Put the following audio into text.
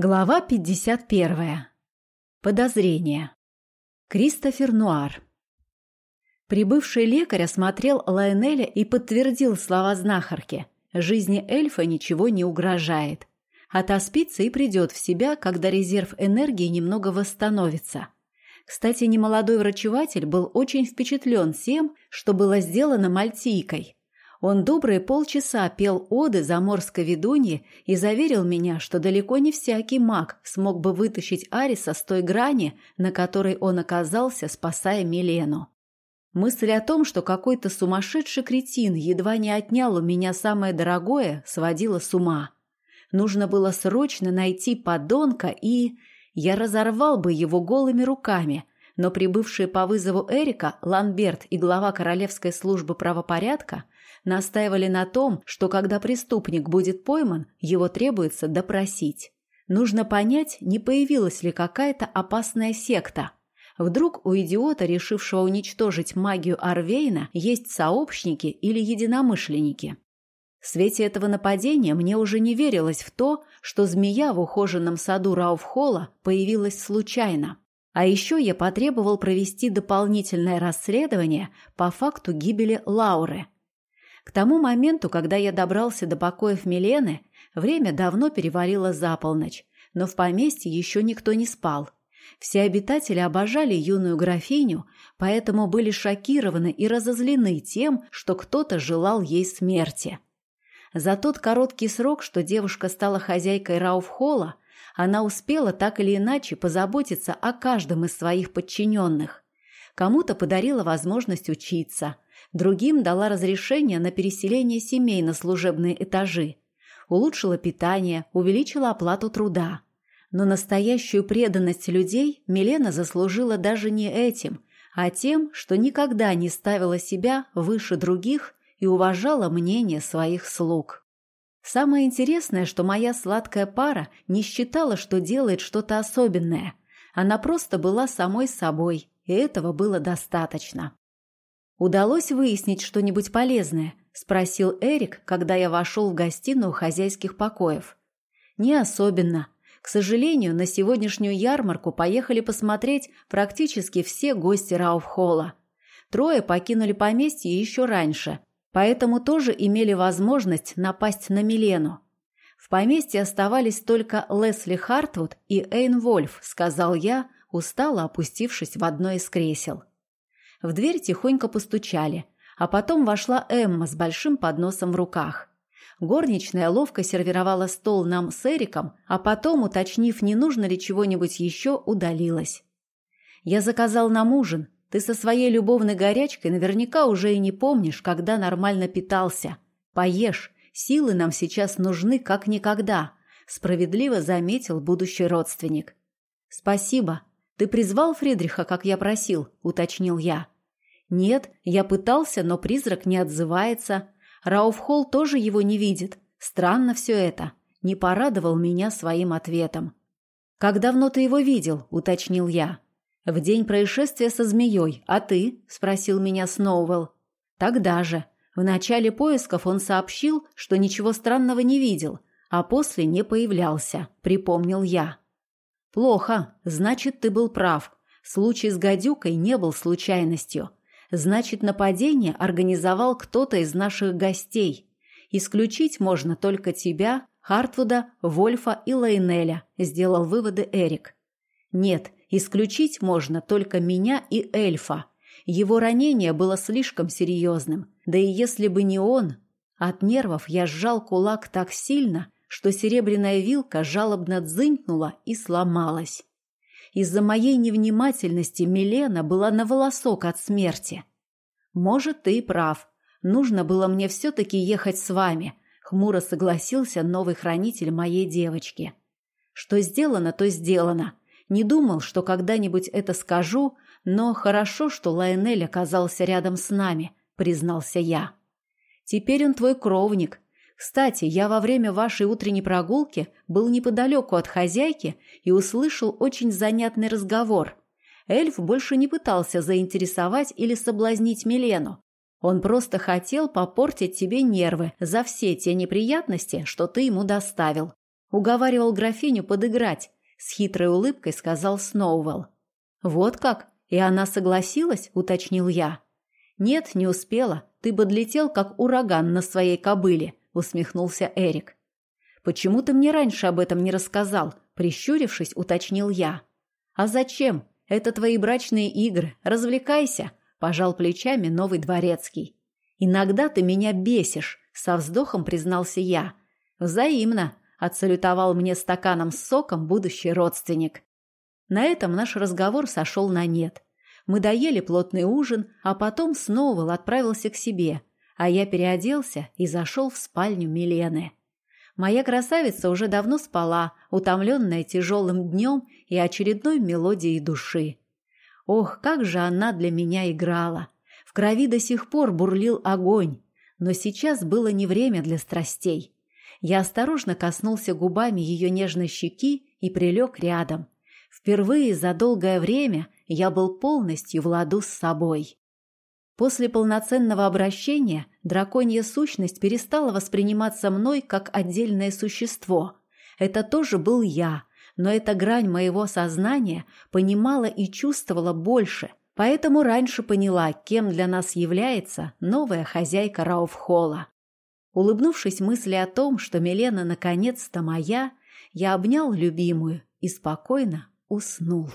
Глава 51. Подозрение. Кристофер Нуар. Прибывший лекарь осмотрел Лайонеля и подтвердил слова знахарки. Жизни эльфа ничего не угрожает. Отоспится и придет в себя, когда резерв энергии немного восстановится. Кстати, немолодой врачеватель был очень впечатлен тем, что было сделано мальтийкой – он добрые полчаса пел оды заморской ведуньи и заверил меня, что далеко не всякий маг смог бы вытащить Ариса с той грани, на которой он оказался, спасая Милену. Мысль о том, что какой-то сумасшедший кретин едва не отнял у меня самое дорогое, сводила с ума. Нужно было срочно найти подонка и... Я разорвал бы его голыми руками, но прибывшие по вызову Эрика, Ланберт и глава Королевской службы правопорядка – настаивали на том, что когда преступник будет пойман, его требуется допросить. Нужно понять, не появилась ли какая-то опасная секта. Вдруг у идиота, решившего уничтожить магию Арвейна, есть сообщники или единомышленники. В свете этого нападения мне уже не верилось в то, что змея в ухоженном саду Рауфхолла появилась случайно. А еще я потребовал провести дополнительное расследование по факту гибели Лауры – к тому моменту, когда я добрался до покоев Милены, время давно перевалило за полночь, но в поместье еще никто не спал. Все обитатели обожали юную графиню, поэтому были шокированы и разозлены тем, что кто-то желал ей смерти. За тот короткий срок, что девушка стала хозяйкой Рауфхола, она успела так или иначе позаботиться о каждом из своих подчиненных. Кому-то подарила возможность учиться – другим дала разрешение на переселение семей на служебные этажи, улучшила питание, увеличила оплату труда. Но настоящую преданность людей Милена заслужила даже не этим, а тем, что никогда не ставила себя выше других и уважала мнение своих слуг. Самое интересное, что моя сладкая пара не считала, что делает что-то особенное. Она просто была самой собой, и этого было достаточно. «Удалось выяснить что-нибудь полезное?» – спросил Эрик, когда я вошел в гостиную хозяйских покоев. «Не особенно. К сожалению, на сегодняшнюю ярмарку поехали посмотреть практически все гости Рауфхолла. Трое покинули поместье еще раньше, поэтому тоже имели возможность напасть на Милену. В поместье оставались только Лесли Хартвуд и Эйн Вольф, сказал я, устало опустившись в одно из кресел. В дверь тихонько постучали, а потом вошла Эмма с большим подносом в руках. Горничная ловко сервировала стол нам с Эриком, а потом, уточнив, не нужно ли чего-нибудь еще, удалилась. «Я заказал нам ужин. Ты со своей любовной горячкой наверняка уже и не помнишь, когда нормально питался. Поешь, силы нам сейчас нужны как никогда», – справедливо заметил будущий родственник. «Спасибо», «Ты призвал Фридриха, как я просил?» – уточнил я. «Нет, я пытался, но призрак не отзывается. Рауфхолл тоже его не видит. Странно все это. Не порадовал меня своим ответом». «Как давно ты его видел?» – уточнил я. «В день происшествия со змеей. А ты?» – спросил меня Сноуэлл. «Тогда же. В начале поисков он сообщил, что ничего странного не видел, а после не появлялся», – припомнил я. «Плохо. Значит, ты был прав. Случай с гадюкой не был случайностью. Значит, нападение организовал кто-то из наших гостей. Исключить можно только тебя, Хартвуда, Вольфа и Лейнеля», – сделал выводы Эрик. «Нет, исключить можно только меня и эльфа. Его ранение было слишком серьезным. Да и если бы не он...» От нервов я сжал кулак так сильно, что серебряная вилка жалобно дзынькнула и сломалась. Из-за моей невнимательности Милена была на волосок от смерти. «Может, ты и прав. Нужно было мне все-таки ехать с вами», — хмуро согласился новый хранитель моей девочки. «Что сделано, то сделано. Не думал, что когда-нибудь это скажу, но хорошо, что Лайонель оказался рядом с нами», — признался я. «Теперь он твой кровник, кстати, я во время вашей утренней прогулки был неподалеку от хозяйки и услышал очень занятный разговор. Эльф больше не пытался заинтересовать или соблазнить Милену. Он просто хотел попортить тебе нервы за все те неприятности, что ты ему доставил. Уговаривал графиню подыграть, с хитрой улыбкой сказал Сноувелл. Вот как? И она согласилась, уточнил я. Нет, не успела. Ты подлетел, как ураган на своей кобыле, усмехнулся Эрик. Почему ты мне раньше об этом не рассказал? Прищурившись, уточнил я. А зачем? Это твои брачные игры. Развлекайся, пожал плечами новый дворецкий. Иногда ты меня бесишь, со вздохом признался я. Взаимно, отсалютовал мне стаканом с соком будущий родственник. На этом наш разговор сошел на нет. Мы доели плотный ужин, а потом снова отправился к себе, а я переоделся и зашел в спальню Милены. Моя красавица уже давно спала, утомленная тяжелым днем и очередной мелодией души. Ох, как же она для меня играла! В крови до сих пор бурлил огонь, но сейчас было не время для страстей. Я осторожно коснулся губами ее нежной щеки и прилег рядом. Впервые за долгое время я был полностью в ладу с собой. После полноценного обращения драконья сущность перестала восприниматься мной как отдельное существо. Это тоже был я, но эта грань моего сознания понимала и чувствовала больше, поэтому раньше поняла, кем для нас является новая хозяйка Рауфхола. Улыбнувшись мысли о том, что Милена наконец-то моя, я обнял любимую и спокойно уснул.